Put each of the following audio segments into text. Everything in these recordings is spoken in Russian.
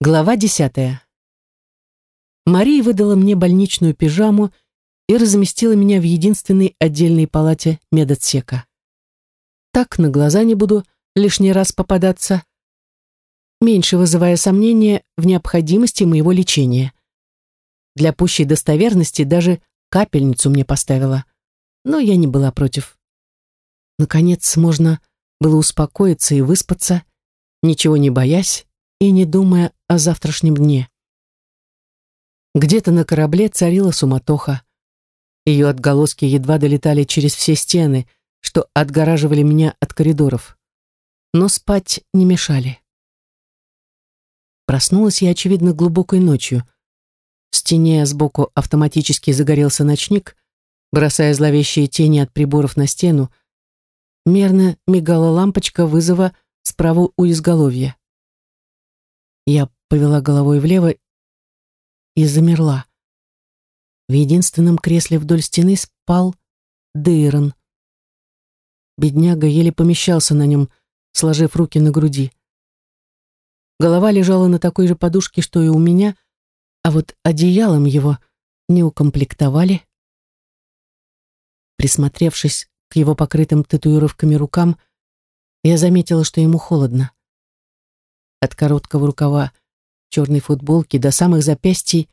Глава десятая. Мария выдала мне больничную пижаму и разместила меня в единственной отдельной палате медотсека. Так на глаза не буду лишний раз попадаться, меньше вызывая сомнения в необходимости моего лечения. Для пущей достоверности даже капельницу мне поставила, но я не была против. Наконец можно было успокоиться и выспаться, ничего не боясь и не думая о завтрашнем дне. Где-то на корабле царила суматоха. Ее отголоски едва долетали через все стены, что отгораживали меня от коридоров. Но спать не мешали. Проснулась я, очевидно, глубокой ночью. В стене сбоку автоматически загорелся ночник, бросая зловещие тени от приборов на стену. Мерно мигала лампочка вызова справа у изголовья. Я повела головой влево и замерла. В единственном кресле вдоль стены спал Дейрон. Бедняга еле помещался на нем, сложив руки на груди. Голова лежала на такой же подушке, что и у меня, а вот одеялом его не укомплектовали. Присмотревшись к его покрытым татуировками рукам, я заметила, что ему холодно. От короткого рукава черной футболки до самых запястий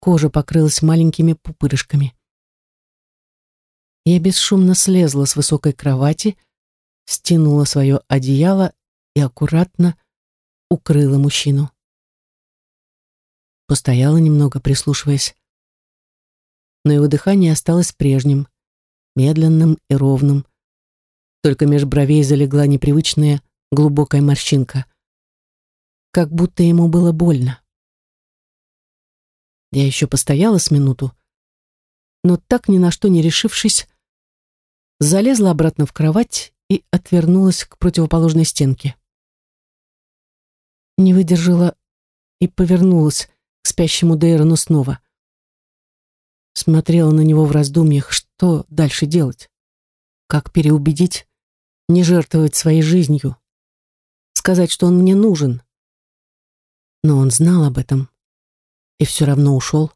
кожа покрылась маленькими пупырышками. Я бесшумно слезла с высокой кровати, стянула свое одеяло и аккуратно укрыла мужчину. Постояла немного, прислушиваясь. Но его дыхание осталось прежним, медленным и ровным. Только меж бровей залегла непривычная глубокая морщинка как будто ему было больно. Я еще постояла с минуту, но так ни на что не решившись, залезла обратно в кровать и отвернулась к противоположной стенке. Не выдержала и повернулась к спящему Дейрону снова. Смотрела на него в раздумьях, что дальше делать, как переубедить, не жертвовать своей жизнью, сказать, что он мне нужен, но он знал об этом и все равно ушел.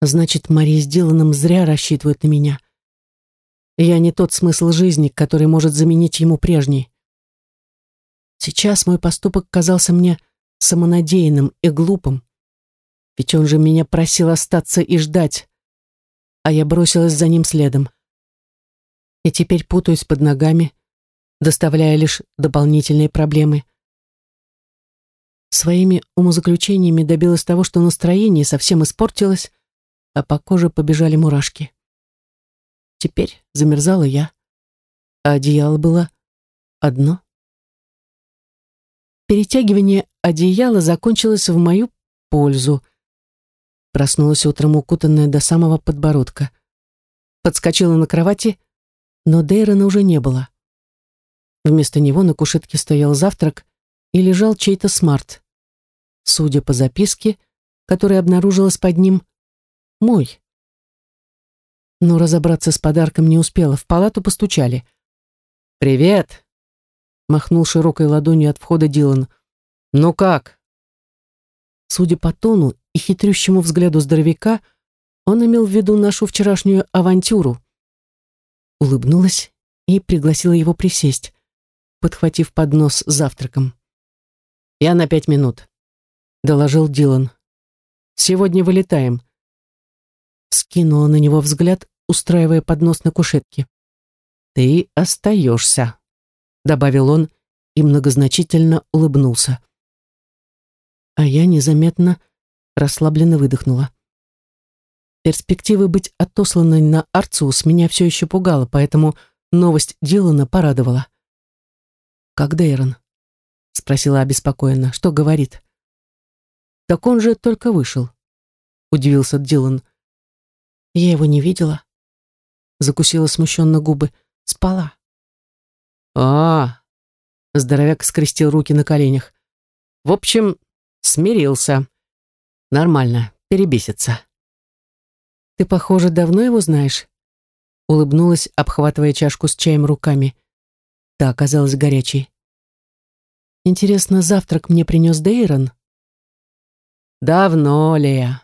Значит, Мария с Диланом зря рассчитывает на меня. Я не тот смысл жизни, который может заменить ему прежний. Сейчас мой поступок казался мне самонадеянным и глупым. Ведь он же меня просил остаться и ждать, а я бросилась за ним следом. И теперь путаюсь под ногами, доставляя лишь дополнительные проблемы. Своими умозаключениями добилась того, что настроение совсем испортилось, а по коже побежали мурашки. Теперь замерзала я, а одеяло было одно. Перетягивание одеяла закончилось в мою пользу. Проснулась утром укутанная до самого подбородка. Подскочила на кровати, но Дейрона уже не было. Вместо него на кушетке стоял завтрак, и лежал чей-то смарт. Судя по записке, которая обнаружилась под ним, мой. Но разобраться с подарком не успела, в палату постучали. «Привет!» — махнул широкой ладонью от входа Дилан. «Ну как?» Судя по тону и хитрющему взгляду здоровяка, он имел в виду нашу вчерашнюю авантюру. Улыбнулась и пригласила его присесть, подхватив поднос с завтраком. «Я на пять минут», — доложил Дилан. «Сегодня вылетаем». Скинула на него взгляд, устраивая поднос на кушетке. «Ты остаешься», — добавил он и многозначительно улыбнулся. А я незаметно, расслабленно выдохнула. Перспектива быть отосланной на Арциус меня все еще пугала, поэтому новость Дилана порадовала. «Как Дейрон?» Спросила обеспокоенно. Что говорит? Так он же только вышел. Удивился Дилан. Я его не видела. Закусила смущенно губы. Спала. А, -а, -а Здоровяк скрестил руки на коленях. В общем, смирился. Нормально, перебесится. Ты, похоже, давно его знаешь? Улыбнулась, обхватывая чашку с чаем руками. Та оказалась горячей. Интересно, завтрак мне принес Дейрон Давно, Лея.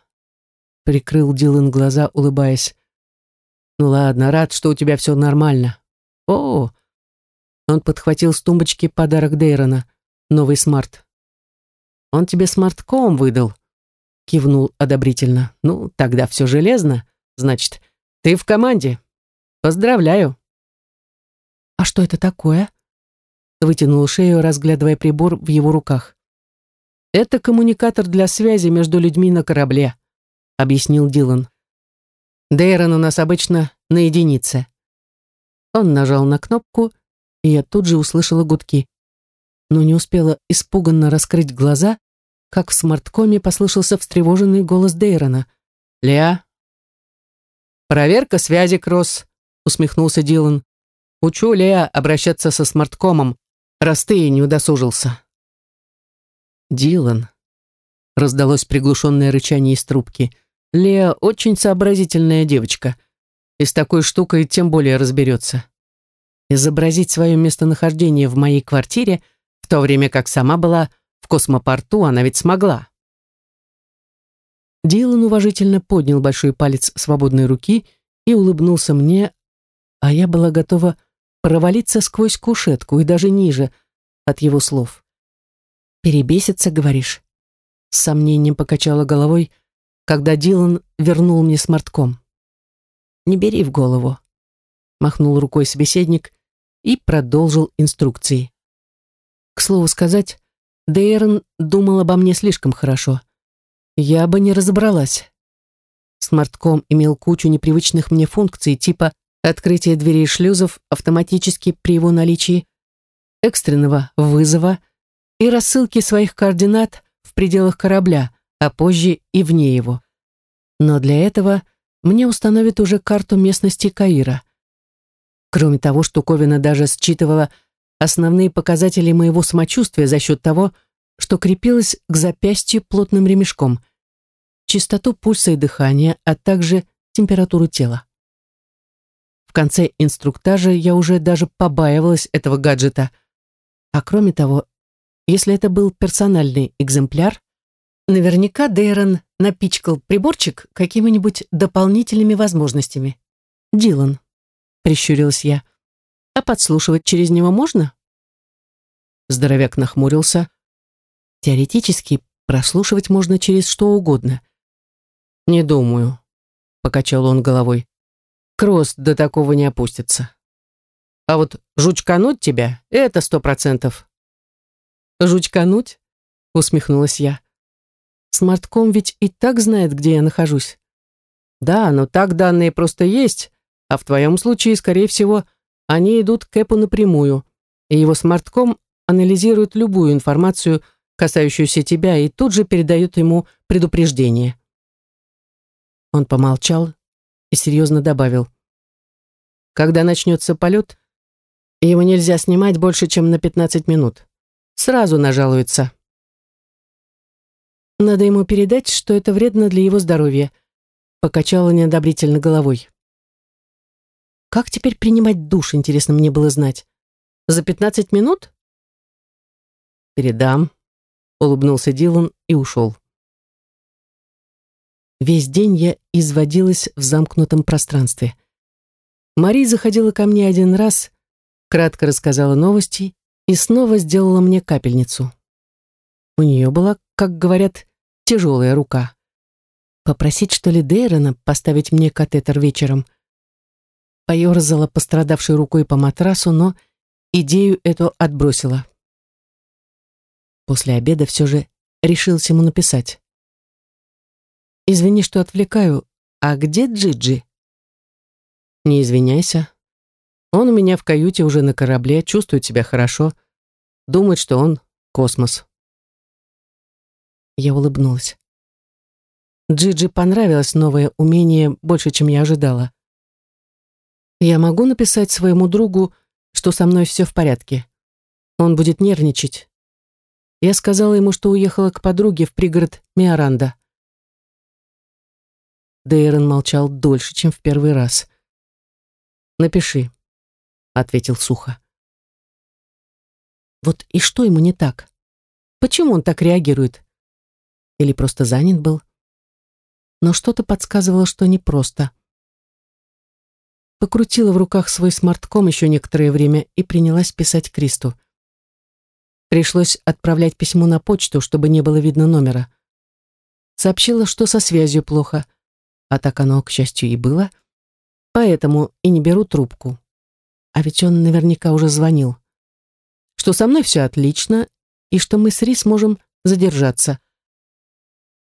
Прикрыл Дилан глаза, улыбаясь. Ну ладно, рад, что у тебя все нормально. О, он подхватил с тумбочки подарок Дейрона, новый смарт. Он тебе смартком выдал, кивнул одобрительно. Ну, тогда все железно. Значит, ты в команде. Поздравляю. А что это такое? Вытянул шею, разглядывая прибор в его руках. Это коммуникатор для связи между людьми на корабле, объяснил Дилан. Дейрон у нас обычно на единице. Он нажал на кнопку, и я тут же услышала гудки. Но не успела испуганно раскрыть глаза, как в смарткоме послышался встревоженный голос Дейрона. «Леа?» «Проверка связи, Кросс», — усмехнулся Дилан. «Учу Леа обращаться со смарткомом, раз ты не удосужился». «Дилан», — раздалось приглушенное рычание из трубки, — Леа очень сообразительная девочка. И с такой штукой тем более разберется. Изобразить свое местонахождение в моей квартире, в то время как сама была в космопорту, она ведь смогла. Дилан уважительно поднял большой палец свободной руки и улыбнулся мне, а я была готова провалиться сквозь кушетку и даже ниже от его слов. «Перебесится, говоришь?» С сомнением покачала головой, — когда Дилан вернул мне смартком. «Не бери в голову», — махнул рукой собеседник и продолжил инструкции. К слову сказать, Дейрон думал обо мне слишком хорошо. Я бы не разобралась. Смартком имел кучу непривычных мне функций, типа открытия дверей шлюзов автоматически при его наличии, экстренного вызова и рассылки своих координат в пределах корабля, а позже и вне его. Но для этого мне установят уже карту местности Каира. Кроме того, штуковина даже считывала основные показатели моего самочувствия за счет того, что крепилась к запястью плотным ремешком, частоту пульса и дыхания, а также температуру тела. Конце инструктажа я уже даже побаивалась этого гаджета. А кроме того, если это был персональный экземпляр, Наверняка Дейрон напичкал приборчик какими-нибудь дополнительными возможностями. Дилан, прищурилась я. А подслушивать через него можно? Здоровяк нахмурился. Теоретически прослушивать можно через что угодно. Не думаю, покачал он головой. Кросс до такого не опустится. А вот жучкануть тебя — это сто процентов. Жучкануть? Усмехнулась я. Смартком ведь и так знает, где я нахожусь. Да, но так данные просто есть, а в твоем случае, скорее всего, они идут к Эпу напрямую, и его смартком анализирует любую информацию, касающуюся тебя, и тут же передает ему предупреждение. Он помолчал и серьезно добавил. Когда начнется полет, его нельзя снимать больше, чем на 15 минут. Сразу нажалуется. Надо ему передать, что это вредно для его здоровья. Покачала неодобрительно головой. Как теперь принимать душ, интересно мне было знать. За пятнадцать минут? Передам, улыбнулся Дилан и ушел. Весь день я изводилась в замкнутом пространстве. Мари заходила ко мне один раз, кратко рассказала новости и снова сделала мне капельницу. У нее была, как говорят, тяжелая рука. Попросить, что ли, Дейрона поставить мне катетер вечером? Поерзала пострадавшей рукой по матрасу, но идею эту отбросила. После обеда все же решился ему написать. «Извини, что отвлекаю. А где Джиджи?» «Не извиняйся. Он у меня в каюте уже на корабле, чувствует себя хорошо. Думает, что он космос». Я улыбнулась. Джиджи понравилось новое умение больше, чем я ожидала. Я могу написать своему другу, что со мной все в порядке. Он будет нервничать. Я сказала ему, что уехала к подруге в пригород Миоранда. Дейрон молчал дольше, чем в первый раз. «Напиши», — ответил сухо. Вот и что ему не так? Почему он так реагирует? Или просто занят был? Но что-то подсказывало, что непросто. Покрутила в руках свой смартком еще некоторое время и принялась писать Кристу. Пришлось отправлять письмо на почту, чтобы не было видно номера. Сообщила, что со связью плохо, а так оно, к счастью, и было, поэтому и не беру трубку. А ведь он наверняка уже звонил. Что со мной все отлично, и что мы с Рис можем задержаться.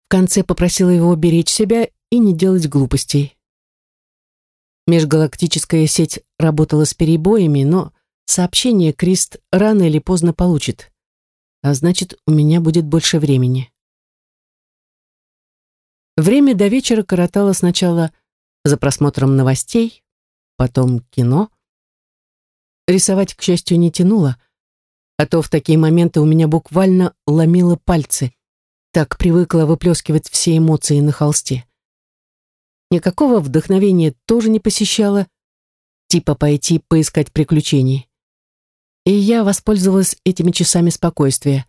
В конце попросила его беречь себя и не делать глупостей. Межгалактическая сеть работала с перебоями, но сообщение Крист рано или поздно получит. А значит, у меня будет больше времени. Время до вечера коротало сначала за просмотром новостей, потом кино. Рисовать, к счастью, не тянуло, а то в такие моменты у меня буквально ломило пальцы. Так привыкла выплескивать все эмоции на холсте. Никакого вдохновения тоже не посещало, типа пойти поискать приключений. И я воспользовалась этими часами спокойствия.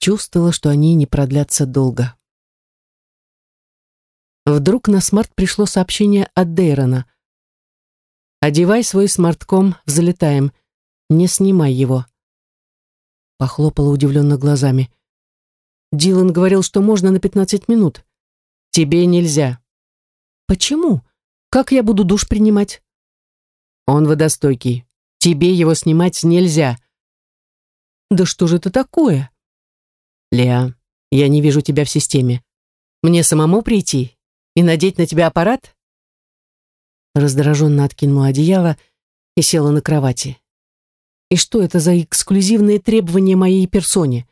Чувствовала, что они не продлятся долго. Вдруг на смарт пришло сообщение от Дейрона. «Одевай свой смартком, взлетаем. Не снимай его». Похлопала удивленно глазами. Дилан говорил, что можно на 15 минут. Тебе нельзя. Почему? Как я буду душ принимать? Он водостойкий. Тебе его снимать нельзя. Да что же это такое? Леа, я не вижу тебя в системе. Мне самому прийти и надеть на тебя аппарат? Раздраженно откинула одеяло и села на кровати. И что это за эксклюзивные требования моей персоне?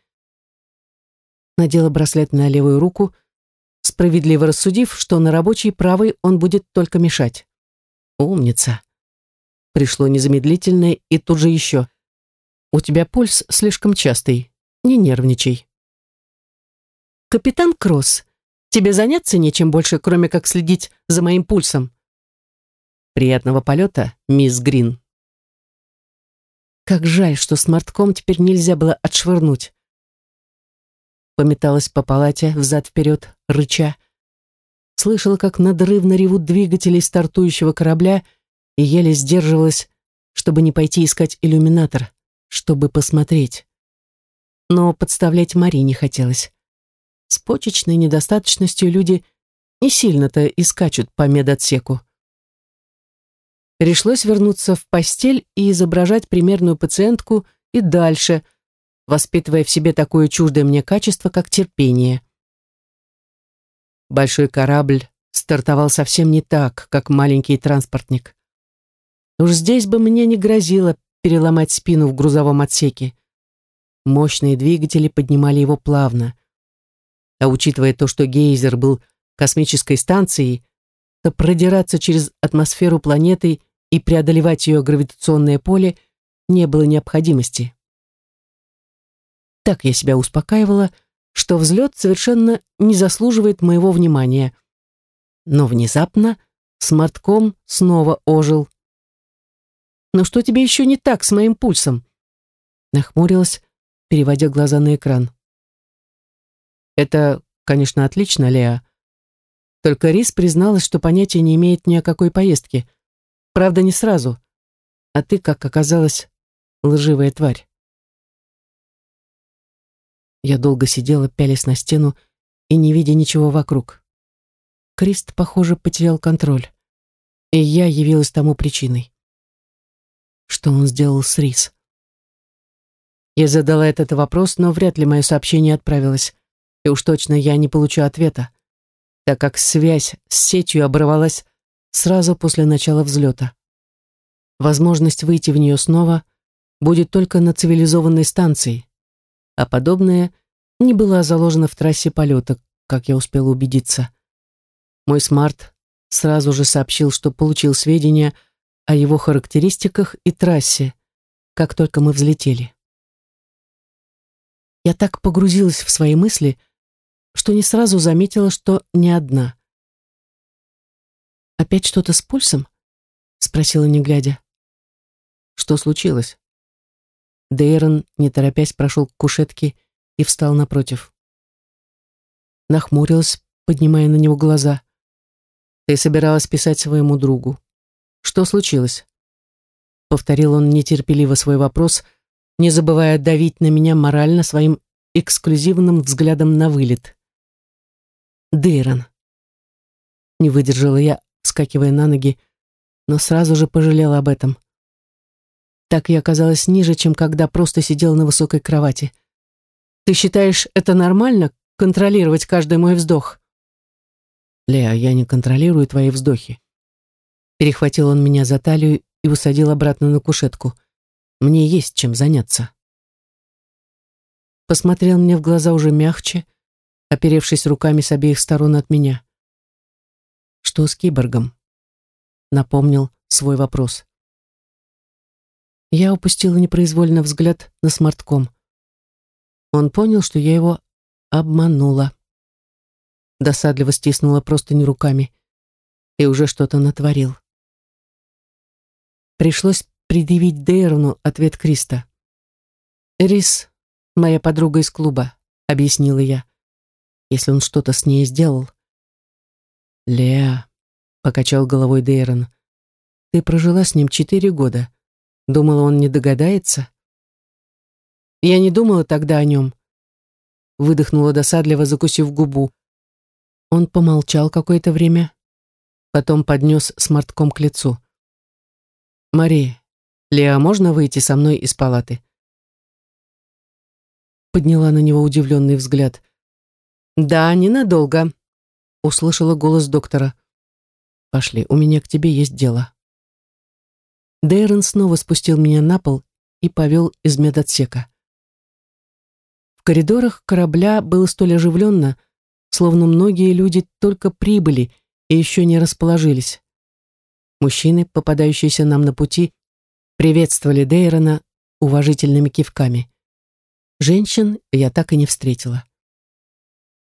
Надела браслет на левую руку, справедливо рассудив, что на рабочей правой он будет только мешать. Умница. Пришло незамедлительное и тут же еще. У тебя пульс слишком частый. Не нервничай. Капитан Кросс, тебе заняться нечем больше, кроме как следить за моим пульсом. Приятного полета, мисс Грин. Как жаль, что смартком теперь нельзя было отшвырнуть пометалась по палате взад-вперед, рыча. Слышала, как надрывно ревут двигатели стартующего корабля и еле сдерживалась, чтобы не пойти искать иллюминатор, чтобы посмотреть. Но подставлять Мари не хотелось. С почечной недостаточностью люди не сильно-то и скачут по медотсеку. Пришлось вернуться в постель и изображать примерную пациентку и дальше – воспитывая в себе такое чуждое мне качество, как терпение. Большой корабль стартовал совсем не так, как маленький транспортник. Уж здесь бы мне не грозило переломать спину в грузовом отсеке. Мощные двигатели поднимали его плавно. А учитывая то, что гейзер был космической станцией, то продираться через атмосферу планеты и преодолевать ее гравитационное поле не было необходимости. Так я себя успокаивала, что взлет совершенно не заслуживает моего внимания. Но внезапно смартком снова ожил. «Но что тебе еще не так с моим пульсом?» Нахмурилась, переводя глаза на экран. «Это, конечно, отлично, Леа. Только Рис призналась, что понятия не имеет ни о какой поездке. Правда, не сразу. А ты, как оказалось, лживая тварь. Я долго сидела, пялясь на стену и не видя ничего вокруг. Крист, похоже, потерял контроль. И я явилась тому причиной. Что он сделал с Рис? Я задала этот вопрос, но вряд ли мое сообщение отправилось. И уж точно я не получу ответа, так как связь с сетью оборвалась сразу после начала взлета. Возможность выйти в нее снова будет только на цивилизованной станции, а подобное не была заложена в трассе полета, как я успела убедиться. Мой смарт сразу же сообщил, что получил сведения о его характеристиках и трассе, как только мы взлетели. Я так погрузилась в свои мысли, что не сразу заметила, что не одна. «Опять что-то с пульсом?» — спросила, не глядя. «Что случилось?» Дейрон, не торопясь, прошел к кушетке и встал напротив. нахмурилась, поднимая на него глаза. «Ты собиралась писать своему другу. Что случилось?» Повторил он нетерпеливо свой вопрос, не забывая давить на меня морально своим эксклюзивным взглядом на вылет. «Дейрон». Не выдержала я, вскакивая на ноги, но сразу же пожалела об этом. Так я оказалась ниже, чем когда просто сидела на высокой кровати. «Ты считаешь это нормально, контролировать каждый мой вздох?» «Леа, я не контролирую твои вздохи». Перехватил он меня за талию и усадил обратно на кушетку. «Мне есть чем заняться». Посмотрел мне в глаза уже мягче, оперевшись руками с обеих сторон от меня. «Что с киборгом?» Напомнил свой вопрос. Я упустила непроизвольно взгляд на смартком. Он понял, что я его обманула. Досадливо стиснула просто не руками и уже что-то натворил. Пришлось предъявить Дейрону ответ Криста. «Рис, моя подруга из клуба», — объяснила я. «Если он что-то с ней сделал». «Леа», — покачал головой Дейрон, — «ты прожила с ним четыре года. Думала, он не догадается?» «Я не думала тогда о нем», — выдохнула досадливо, закусив губу. Он помолчал какое-то время, потом поднес смартком к лицу. «Мари, Леа, можно выйти со мной из палаты?» Подняла на него удивленный взгляд. «Да, ненадолго», — услышала голос доктора. «Пошли, у меня к тебе есть дело». Дейрон снова спустил меня на пол и повел из медотсека. В коридорах корабля было столь оживленно, словно многие люди только прибыли и еще не расположились. Мужчины, попадающиеся нам на пути, приветствовали Дейрона уважительными кивками. Женщин я так и не встретила.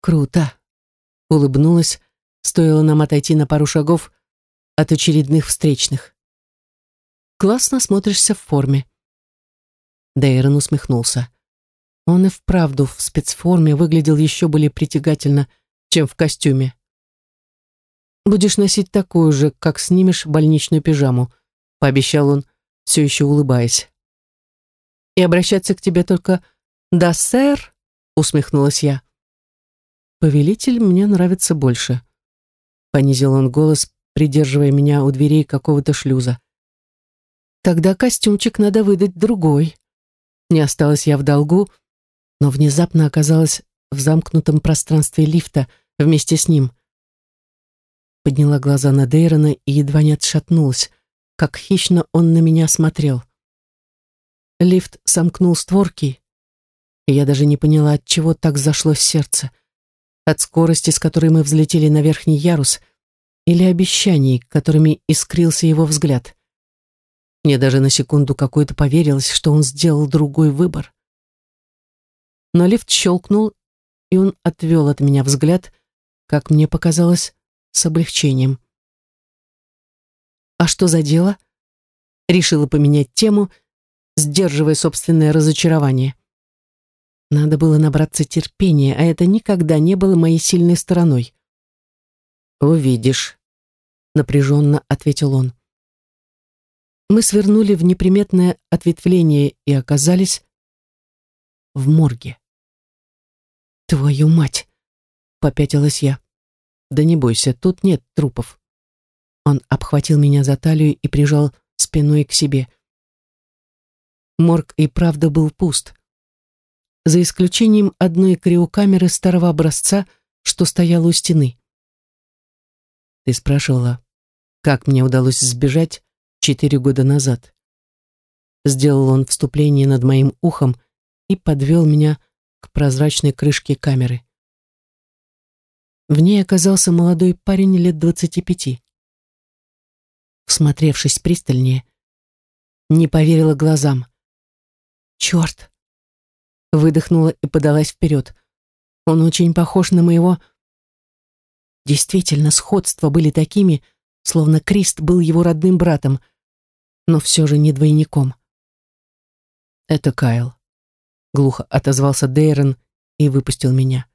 «Круто!» — улыбнулась, стоило нам отойти на пару шагов от очередных встречных. «Классно смотришься в форме». Дейрон усмехнулся. Он и вправду в спецформе выглядел еще более притягательно, чем в костюме. «Будешь носить такую же, как снимешь больничную пижаму», — пообещал он, все еще улыбаясь. «И обращаться к тебе только «да, сэр», — усмехнулась я. «Повелитель мне нравится больше», — понизил он голос, придерживая меня у дверей какого-то шлюза. «Тогда костюмчик надо выдать другой». Не осталась я в долгу, но внезапно оказалась в замкнутом пространстве лифта вместе с ним — подняла глаза на Дейрона и едва не отшатнулась, как хищно он на меня смотрел. Лифт сомкнул створки, и я даже не поняла, от чего так зашло сердце. От скорости, с которой мы взлетели на верхний ярус, или обещаний, которыми искрился его взгляд. Мне даже на секунду какой-то поверилось, что он сделал другой выбор. Но лифт щелкнул, и он отвел от меня взгляд, как мне показалось, с облегчением. «А что за дело?» Решила поменять тему, сдерживая собственное разочарование. Надо было набраться терпения, а это никогда не было моей сильной стороной. «Увидишь», — напряженно ответил он. Мы свернули в неприметное ответвление и оказались в морге. «Твою мать!» — попятилась я. Да не бойся, тут нет трупов. Он обхватил меня за талию и прижал спиной к себе. Морг и правда был пуст. За исключением одной криокамеры старого образца, что стояла у стены. Ты спрашивала, как мне удалось сбежать четыре года назад. Сделал он вступление над моим ухом и подвел меня к прозрачной крышке камеры. В ней оказался молодой парень лет двадцати пяти. Всмотревшись пристальнее, не поверила глазам. «Черт!» Выдохнула и подалась вперед. Он очень похож на моего... Действительно, сходства были такими, словно Крист был его родным братом, но все же не двойником. «Это Кайл», — глухо отозвался Дейрон и выпустил меня.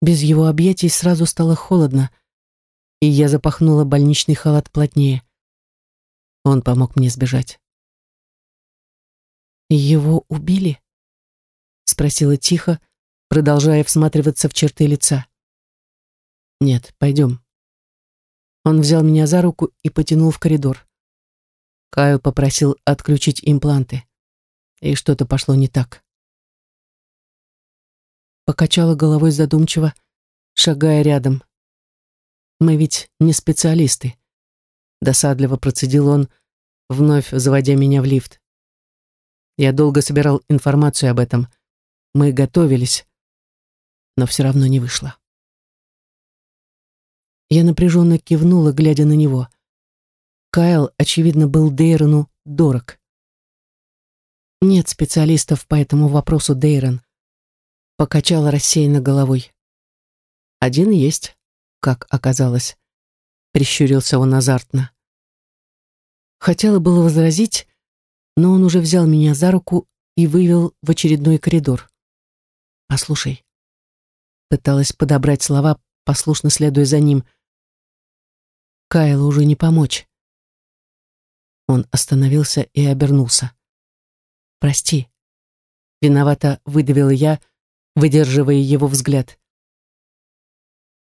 Без его объятий сразу стало холодно, и я запахнула больничный халат плотнее. Он помог мне сбежать. «Его убили?» — спросила тихо, продолжая всматриваться в черты лица. «Нет, пойдем». Он взял меня за руку и потянул в коридор. Кайл попросил отключить импланты, и что-то пошло не так. Покачала головой задумчиво, шагая рядом. Мы ведь не специалисты. Досадливо процедил он, вновь заводя меня в лифт. Я долго собирал информацию об этом. Мы готовились, но все равно не вышло. Я напряженно кивнула, глядя на него. Кайл, очевидно, был Дейрону дорог. Нет специалистов по этому вопросу, Дейрон. Покачала рассеянно головой. Один есть как оказалось. Прищурился он азартно. Хотела было возразить, но он уже взял меня за руку и вывел в очередной коридор. «Послушай». Пыталась подобрать слова, послушно следуя за ним. Кайлу уже не помочь. Он остановился и обернулся. «Прости». Виновато выдавила я, выдерживая его взгляд.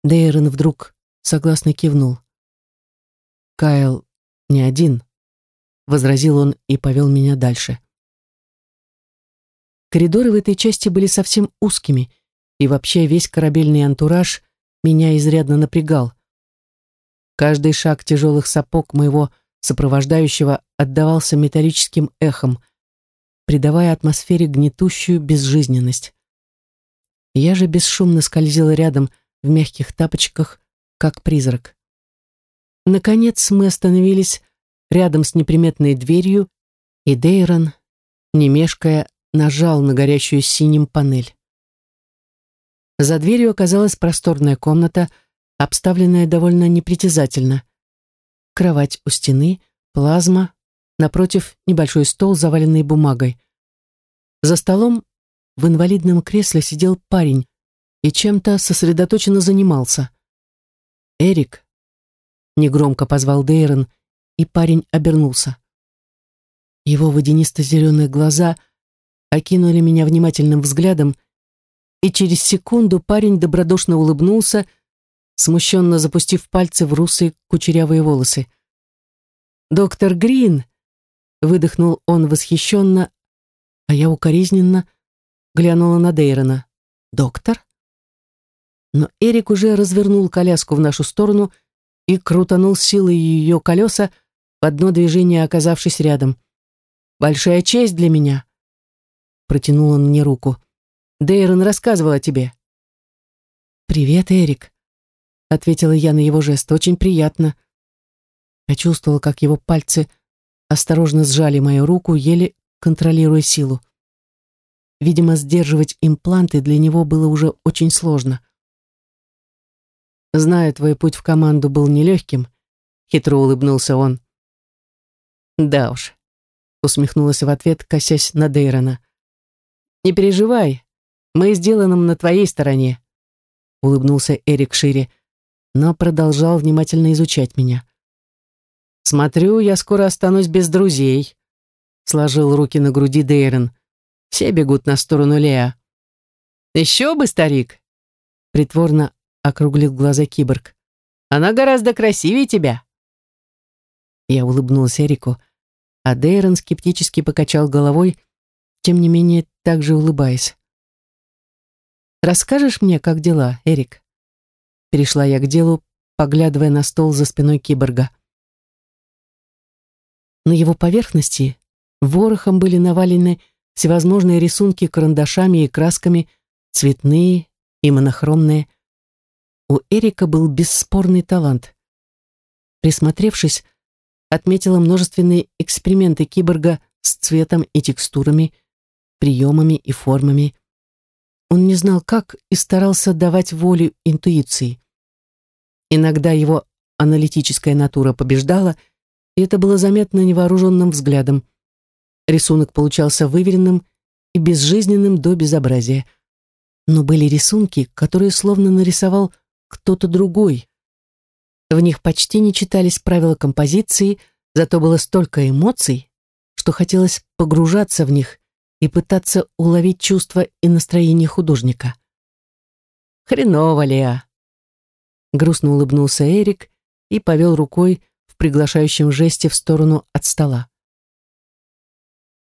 Дейрон вдруг согласно кивнул. «Кайл не один», — возразил он и повел меня дальше. Коридоры в этой части были совсем узкими, и вообще весь корабельный антураж меня изрядно напрягал. Каждый шаг тяжелых сапог моего сопровождающего отдавался металлическим эхом, придавая атмосфере гнетущую безжизненность. Я же бесшумно скользила рядом, в мягких тапочках, как призрак. Наконец мы остановились рядом с неприметной дверью, и Дейрон, не мешкая, нажал на горящую синим панель. За дверью оказалась просторная комната, обставленная довольно непритязательно. Кровать у стены, плазма, напротив небольшой стол, заваленный бумагой. За столом в инвалидном кресле сидел парень, и чем-то сосредоточенно занимался. «Эрик», — негромко позвал Дейрон, и парень обернулся. Его водянисто-зеленые глаза окинули меня внимательным взглядом, и через секунду парень добродушно улыбнулся, смущенно запустив пальцы в русые кучерявые волосы. «Доктор Грин!» — выдохнул он восхищенно, а я укоризненно глянула на Дейрона. «Доктор?» но Эрик уже развернул коляску в нашу сторону и крутанул силой ее колеса, в одно движение оказавшись рядом. «Большая честь для меня!» Протянул он мне руку. «Дейрон рассказывал о тебе». «Привет, Эрик», — ответила я на его жест. «Очень приятно». Почувствовала, как его пальцы осторожно сжали мою руку, еле контролируя силу. Видимо, сдерживать импланты для него было уже очень сложно. Знаю, твой путь в команду был нелегким, хитро улыбнулся он. Да уж, усмехнулась в ответ, косясь на Дейрона. Не переживай, мы сделаем на твоей стороне, улыбнулся Эрик шире, но продолжал внимательно изучать меня. Смотрю, я скоро останусь без друзей, сложил руки на груди Дейрон. Все бегут на сторону Леа. Еще бы, старик, притворно округлил глаза киборг. Она гораздо красивее тебя. Я улыбнулся Эрику, а Дейрон скептически покачал головой, тем не менее также улыбаясь. «Расскажешь мне, как дела, Эрик?» Перешла я к делу, поглядывая на стол за спиной киборга. На его поверхности ворохом были навалены всевозможные рисунки карандашами и красками, цветные и монохромные, у Эрика был бесспорный талант. Присмотревшись, отметила множественные эксперименты киборга с цветом и текстурами, приемами и формами. Он не знал как и старался давать волю интуиции. Иногда его аналитическая натура побеждала, и это было заметно невооруженным взглядом. Рисунок получался выверенным и безжизненным до безобразия. но были рисунки, которые словно нарисовал кто-то другой. В них почти не читались правила композиции, зато было столько эмоций, что хотелось погружаться в них и пытаться уловить чувства и настроение художника. «Хреново, Леа!» Грустно улыбнулся Эрик и повел рукой в приглашающем жесте в сторону от стола.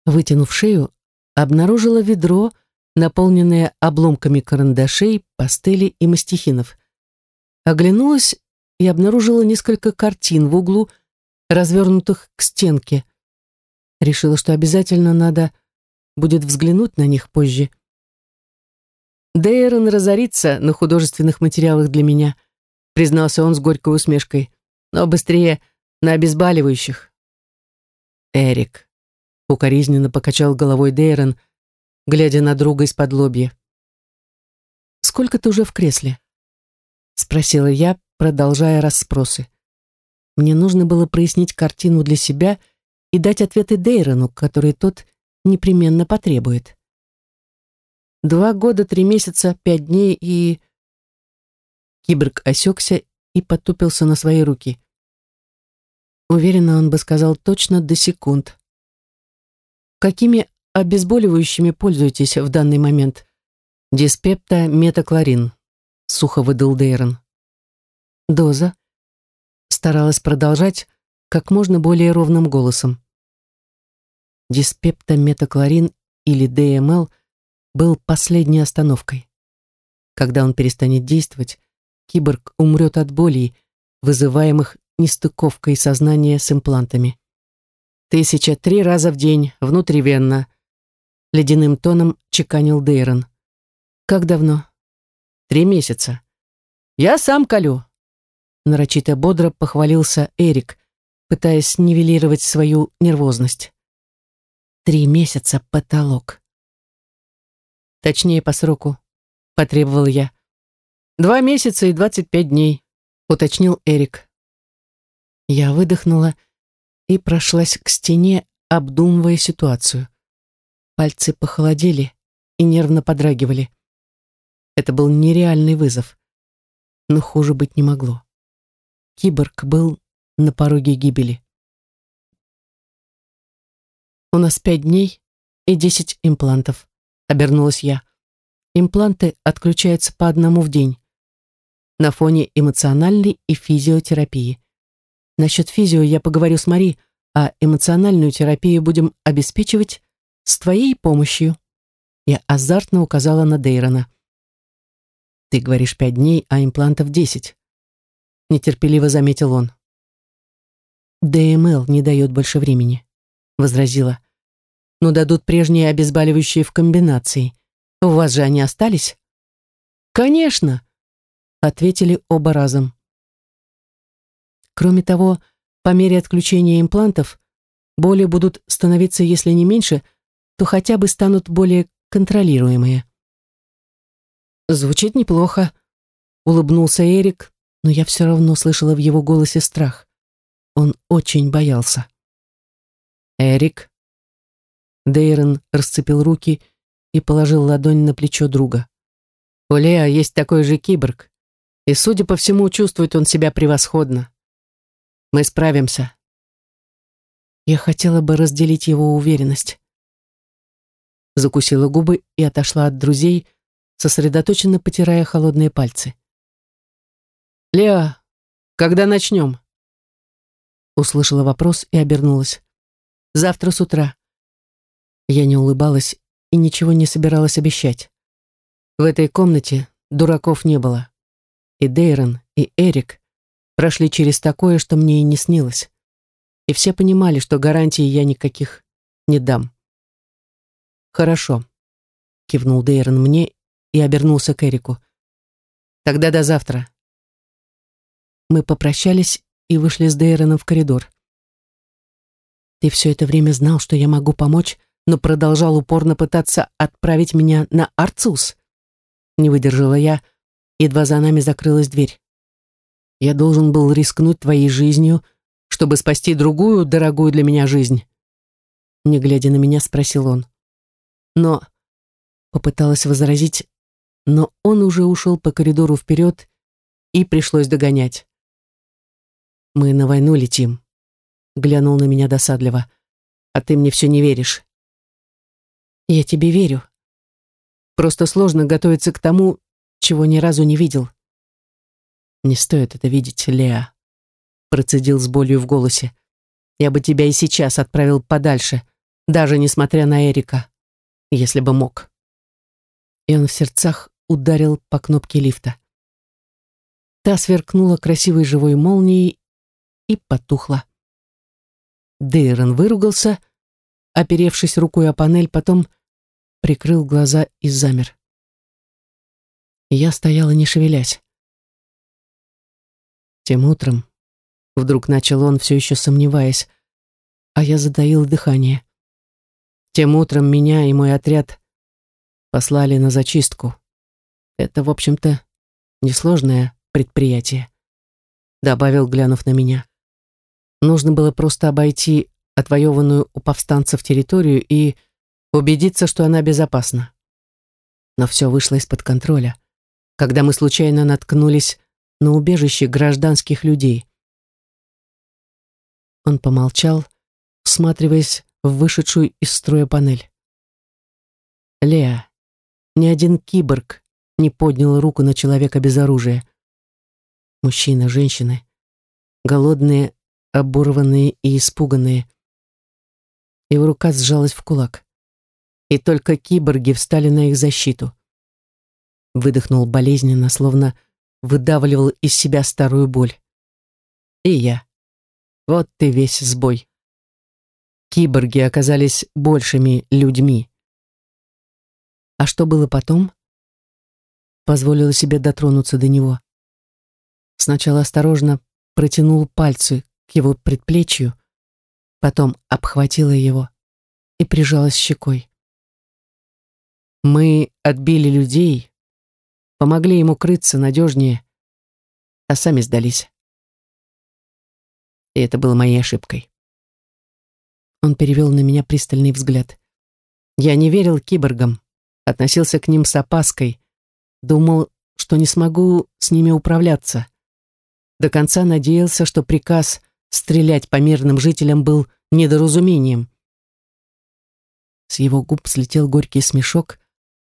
Вытянув шею, обнаружила ведро, наполненное обломками карандашей, пастели и мастихинов. Оглянулась и обнаружила несколько картин в углу, развернутых к стенке. Решила, что обязательно надо будет взглянуть на них позже. Дейрон разорится на художественных материалах для меня, признался он с горькой усмешкой, но быстрее на обезболивающих. Эрик укоризненно покачал головой Дейрон, глядя на друга из-под лобья. «Сколько ты уже в кресле?» — спросила я, продолжая расспросы. Мне нужно было прояснить картину для себя и дать ответы Дейрону, которые тот непременно потребует. Два года, три месяца, пять дней и... Киборг осекся и потупился на свои руки. Уверенно он бы сказал точно до секунд. Какими обезболивающими пользуетесь в данный момент? Диспепта метакларин, сухо выдал Дейрон. Доза. Старалась продолжать как можно более ровным голосом. Диспептометокларин или ДМЛ был последней остановкой. Когда он перестанет действовать, киборг умрет от болей, вызываемых нестыковкой сознания с имплантами. «Тысяча три раза в день, внутривенно», — ледяным тоном чеканил Дейрон. «Как давно?» «Три месяца». «Я сам колю», — нарочито бодро похвалился Эрик, пытаясь нивелировать свою нервозность. Три месяца потолок. Точнее, по сроку, потребовал я. Два месяца и двадцать пять дней, уточнил Эрик. Я выдохнула и прошлась к стене, обдумывая ситуацию. Пальцы похолодели и нервно подрагивали. Это был нереальный вызов. Но хуже быть не могло. Киборг был на пороге гибели. «У нас пять дней и десять имплантов», — обернулась я. Импланты отключаются по одному в день. На фоне эмоциональной и физиотерапии. Насчет физио я поговорю с Мари, а эмоциональную терапию будем обеспечивать с твоей помощью. Я азартно указала на Дейрона. Ты говоришь пять дней, а имплантов десять. Нетерпеливо заметил он. ДМЛ не дает больше времени возразила. «Но дадут прежние обезболивающие в комбинации. У вас же они остались?» «Конечно!» — ответили оба разом. Кроме того, по мере отключения имплантов, боли будут становиться, если не меньше, то хотя бы станут более контролируемые. «Звучит неплохо», — улыбнулся Эрик, но я все равно слышала в его голосе страх. Он очень боялся. «Эрик?» Дейрон расцепил руки и положил ладонь на плечо друга. «У Леа есть такой же киборг, и, судя по всему, чувствует он себя превосходно. Мы справимся». Я хотела бы разделить его уверенность. Закусила губы и отошла от друзей, сосредоточенно потирая холодные пальцы. «Леа, когда начнем?» Услышала вопрос и обернулась. Завтра с утра. Я не улыбалась и ничего не собиралась обещать. В этой комнате дураков не было. И Дейрон, и Эрик прошли через такое, что мне и не снилось. И все понимали, что гарантий я никаких не дам. «Хорошо», — кивнул Дейрон мне и обернулся к Эрику. «Тогда до завтра». Мы попрощались и вышли с Дейроном в коридор. Ты все это время знал, что я могу помочь, но продолжал упорно пытаться отправить меня на Арцус. Не выдержала я, едва за нами закрылась дверь. Я должен был рискнуть твоей жизнью, чтобы спасти другую дорогую для меня жизнь. Не глядя на меня, спросил он. Но попыталась возразить, но он уже ушел по коридору вперед, и пришлось догонять. «Мы на войну летим», — глянул на меня досадливо. «А ты мне все не веришь». «Я тебе верю. Просто сложно готовиться к тому, чего ни разу не видел». «Не стоит это видеть, Леа», — процедил с болью в голосе. «Я бы тебя и сейчас отправил подальше, даже несмотря на Эрика, если бы мог». И он в сердцах ударил по кнопке лифта. Та сверкнула красивой живой молнией и потухла. Дейрон выругался, оперевшись рукой о панель, потом прикрыл глаза и замер. Я стояла, не шевелясь. Тем утром, вдруг начал он, все еще сомневаясь, а я затаил дыхание. Тем утром меня и мой отряд послали на зачистку. Это, в общем-то, несложное предприятие, добавил, глянув на меня. Нужно было просто обойти отвоеванную у повстанцев территорию и убедиться, что она безопасна. Но все вышло из-под контроля, когда мы случайно наткнулись на убежище гражданских людей. Он помолчал, всматриваясь в вышедшую из строя панель. «Леа, ни один киборг не поднял руку на человека без оружия. Мужчины, женщины, голодные, оборванные и испуганные. Его рука сжалась в кулак. И только киборги встали на их защиту. Выдохнул болезненно, словно выдавливал из себя старую боль. И я. Вот ты весь сбой. Киборги оказались большими людьми. А что было потом? позволила себе дотронуться до него. Сначала осторожно протянул пальцы к его предплечью, потом обхватила его и прижалась щекой. Мы отбили людей, помогли ему крыться надежнее, а сами сдались. И это было моей ошибкой. Он перевел на меня пристальный взгляд. Я не верил киборгам, относился к ним с опаской, Думал, что не смогу с ними управляться. До конца надеялся, что приказ стрелять по мирным жителям был недоразумением. С его губ слетел горький смешок,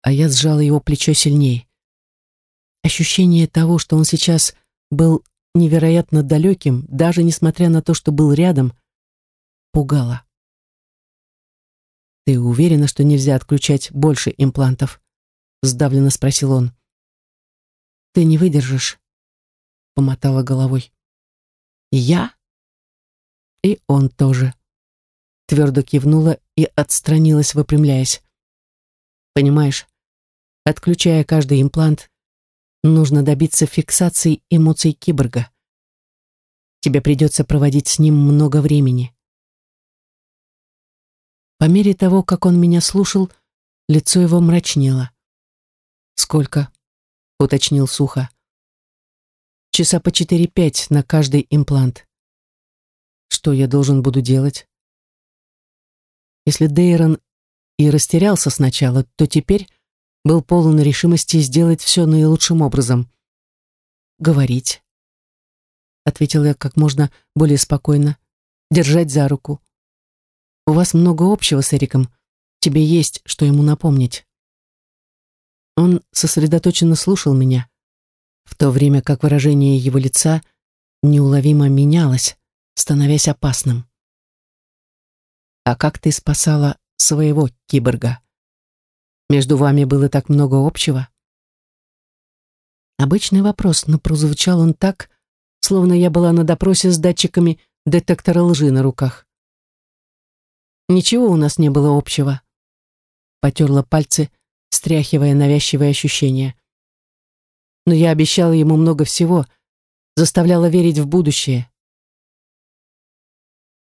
а я сжала его плечо сильнее. Ощущение того, что он сейчас был невероятно далеким, даже несмотря на то, что был рядом, пугало. «Ты уверена, что нельзя отключать больше имплантов?» — сдавленно спросил он. Ты не выдержишь, помотала головой. Я? И он тоже. Твердо кивнула и отстранилась, выпрямляясь. Понимаешь, отключая каждый имплант, нужно добиться фиксации эмоций киборга. Тебе придется проводить с ним много времени. По мере того, как он меня слушал, лицо его мрачнело. Сколько? уточнил сухо. Часа по четыре-пять на каждый имплант. Что я должен буду делать? Если Дейрон и растерялся сначала, то теперь был полон решимости сделать все наилучшим образом. «Говорить», — ответил я как можно более спокойно, — «держать за руку. У вас много общего с Эриком, тебе есть, что ему напомнить». Он сосредоточенно слушал меня, в то время как выражение его лица неуловимо менялось, становясь опасным. «А как ты спасала своего киборга? Между вами было так много общего?» Обычный вопрос, но прозвучал он так, словно я была на допросе с датчиками детектора лжи на руках. «Ничего у нас не было общего», — потерла пальцы, стряхивая навязчивые ощущения. Но я обещала ему много всего, заставляла верить в будущее.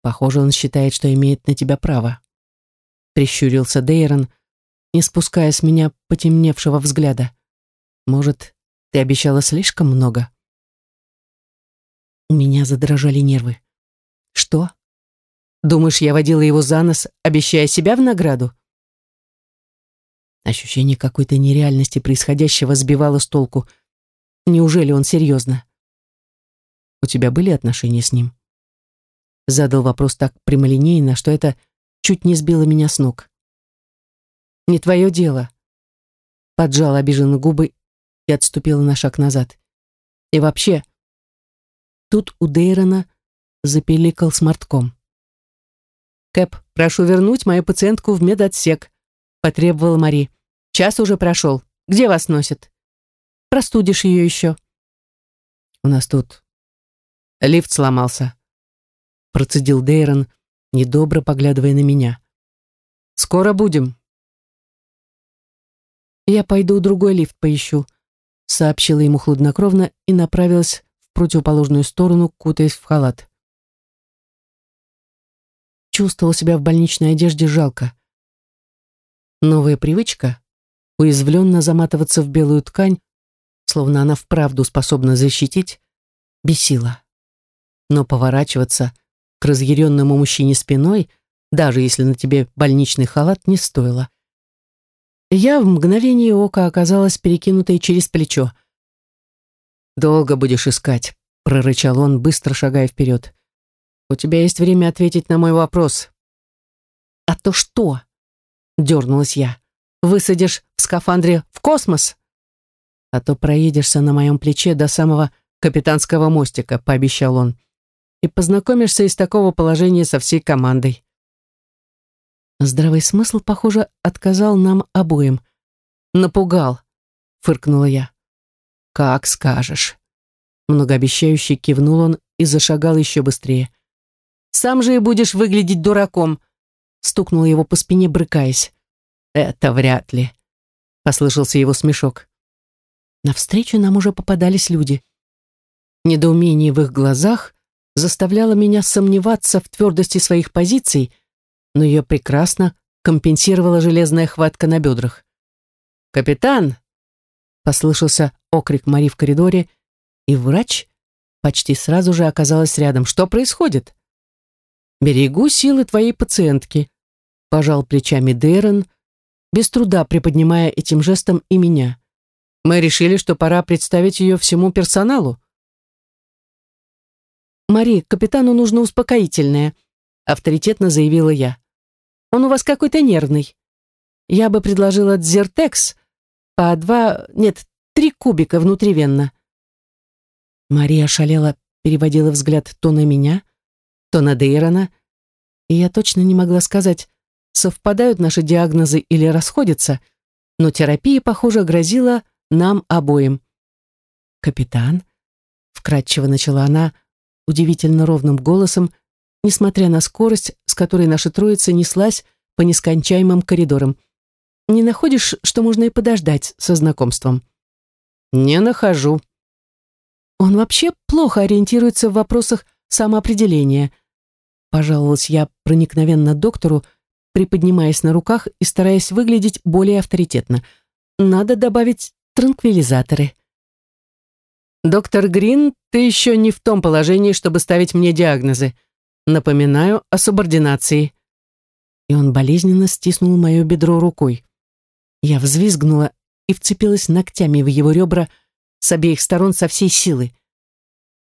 Похоже, он считает, что имеет на тебя право. Прищурился Дейрон, не спуская с меня потемневшего взгляда. Может, ты обещала слишком много? У меня задрожали нервы. Что? Думаешь, я водила его за нос, обещая себя в награду? Ощущение какой-то нереальности происходящего сбивало с толку. Неужели он серьезно? У тебя были отношения с ним? Задал вопрос так прямолинейно, что это чуть не сбило меня с ног. «Не твое дело», — поджал обиженно губы и отступила на шаг назад. «И вообще...» Тут у Дейрона запеликал смартком. «Кэп, прошу вернуть мою пациентку в медотсек», — потребовала Мари. «Час уже прошел. Где вас носят? Простудишь ее еще». «У нас тут лифт сломался», — процедил Дейрон, недобро поглядывая на меня. «Скоро будем». «Я пойду другой лифт поищу», — сообщила ему хладнокровно и направилась в противоположную сторону, кутаясь в халат. Чувствовал себя в больничной одежде жалко. Новая привычка — уязвленно заматываться в белую ткань, словно она вправду способна защитить, бесила. Но поворачиваться — к разъяренному мужчине спиной, даже если на тебе больничный халат, не стоило. Я в мгновение ока оказалась перекинутой через плечо. «Долго будешь искать», — прорычал он, быстро шагая вперед. «У тебя есть время ответить на мой вопрос». «А то что?» — дернулась я. «Высадишь в скафандре в космос?» «А то проедешься на моем плече до самого капитанского мостика», — пообещал он и познакомишься из такого положения со всей командой. Здравый смысл, похоже, отказал нам обоим. Напугал, фыркнула я. Как скажешь. Многообещающе кивнул он и зашагал еще быстрее. Сам же и будешь выглядеть дураком, стукнул его по спине, брыкаясь. Это вряд ли, послышался его смешок. Навстречу нам уже попадались люди. Недоумение в их глазах заставляла меня сомневаться в твердости своих позиций, но ее прекрасно компенсировала железная хватка на бедрах. «Капитан!» — послышался окрик Мари в коридоре, и врач почти сразу же оказалась рядом. «Что происходит?» «Берегу силы твоей пациентки», — пожал плечами Дэрон, без труда приподнимая этим жестом и меня. «Мы решили, что пора представить ее всему персоналу». «Мари, капитану нужно успокоительное», — авторитетно заявила я. «Он у вас какой-то нервный. Я бы предложила дзертекс по два, нет, три кубика внутривенно». Мария шалела, переводила взгляд то на меня, то на Дейрона, и я точно не могла сказать, совпадают наши диагнозы или расходятся, но терапия, похоже, грозила нам обоим. «Капитан», — вкратчиво начала она, — удивительно ровным голосом, несмотря на скорость, с которой наша троица неслась по нескончаемым коридорам. «Не находишь, что можно и подождать со знакомством?» «Не нахожу». «Он вообще плохо ориентируется в вопросах самоопределения», пожаловалась я проникновенно доктору, приподнимаясь на руках и стараясь выглядеть более авторитетно. «Надо добавить транквилизаторы». «Доктор Грин, ты еще не в том положении, чтобы ставить мне диагнозы. Напоминаю о субординации». И он болезненно стиснул мое бедро рукой. Я взвизгнула и вцепилась ногтями в его ребра с обеих сторон со всей силы.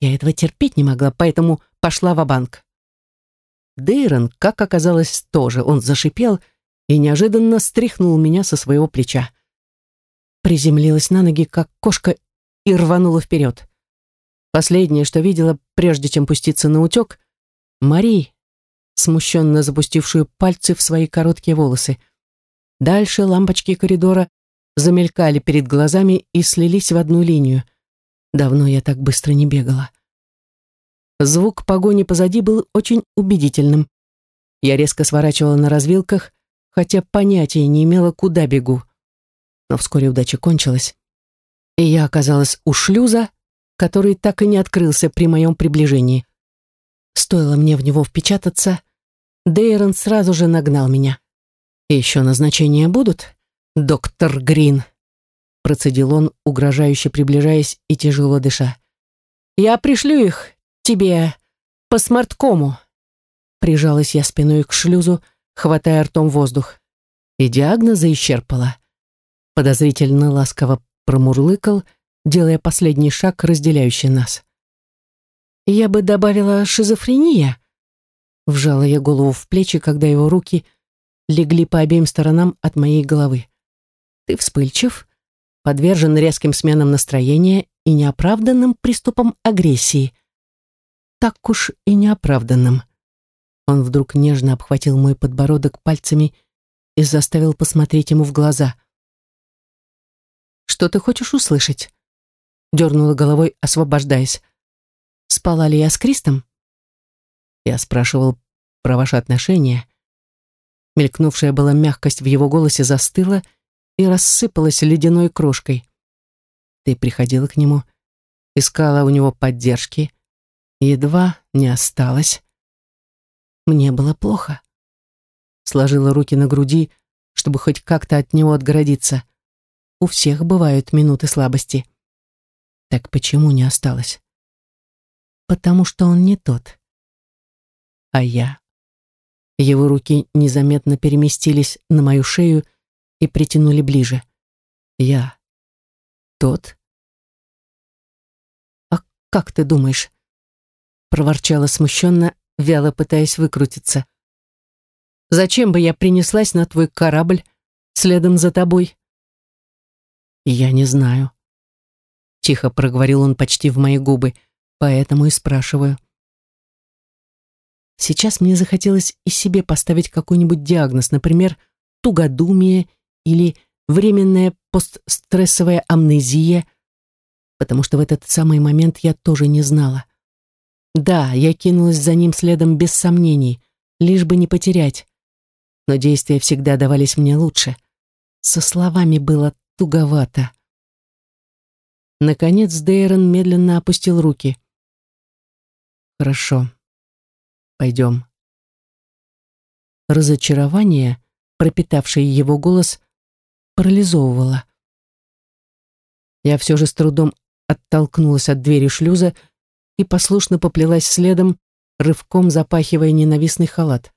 Я этого терпеть не могла, поэтому пошла в банк Дейрон, как оказалось, тоже. Он зашипел и неожиданно стряхнул меня со своего плеча. Приземлилась на ноги, как кошка, и рванула вперед. Последнее, что видела, прежде чем пуститься на утек, Мари, смущенно запустившую пальцы в свои короткие волосы. Дальше лампочки коридора замелькали перед глазами и слились в одну линию. Давно я так быстро не бегала. Звук погони позади был очень убедительным. Я резко сворачивала на развилках, хотя понятия не имела, куда бегу. Но вскоре удача кончилась и я оказалась у шлюза, который так и не открылся при моем приближении. Стоило мне в него впечататься, Дейрон сразу же нагнал меня. «Еще назначения будут, доктор Грин?» Процедил он, угрожающе приближаясь и тяжело дыша. «Я пришлю их тебе по смарткому». Прижалась я спиной к шлюзу, хватая ртом воздух. И диагноза исчерпала. подозрительно ласково промурлыкал, делая последний шаг, разделяющий нас. Я бы добавила шизофрения. Вжала я голову в плечи, когда его руки легли по обеим сторонам от моей головы. Ты вспыльчив, подвержен резким сменам настроения и неоправданным приступам агрессии. Так уж и неоправданным. Он вдруг нежно обхватил мой подбородок пальцами и заставил посмотреть ему в глаза. «Что ты хочешь услышать?» Дернула головой, освобождаясь. «Спала ли я с Кристом?» Я спрашивал про ваши отношения. Мелькнувшая была мягкость в его голосе застыла и рассыпалась ледяной крошкой. Ты приходила к нему, искала у него поддержки, едва не осталась. Мне было плохо. Сложила руки на груди, чтобы хоть как-то от него отгородиться. У всех бывают минуты слабости. Так почему не осталось? Потому что он не тот. А я? Его руки незаметно переместились на мою шею и притянули ближе. Я. Тот? А как ты думаешь? Проворчала смущенно, вяло пытаясь выкрутиться. «Зачем бы я принеслась на твой корабль следом за тобой?» «Я не знаю», — тихо проговорил он почти в мои губы, поэтому и спрашиваю. Сейчас мне захотелось и себе поставить какой-нибудь диагноз, например, тугодумие или временная постстрессовая амнезия, потому что в этот самый момент я тоже не знала. Да, я кинулась за ним следом без сомнений, лишь бы не потерять. Но действия всегда давались мне лучше. Со словами было туговато. Наконец Дейрон медленно опустил руки. «Хорошо. Пойдем». Разочарование, пропитавшее его голос, парализовывало. Я все же с трудом оттолкнулась от двери шлюза и послушно поплелась следом, рывком запахивая ненавистный халат.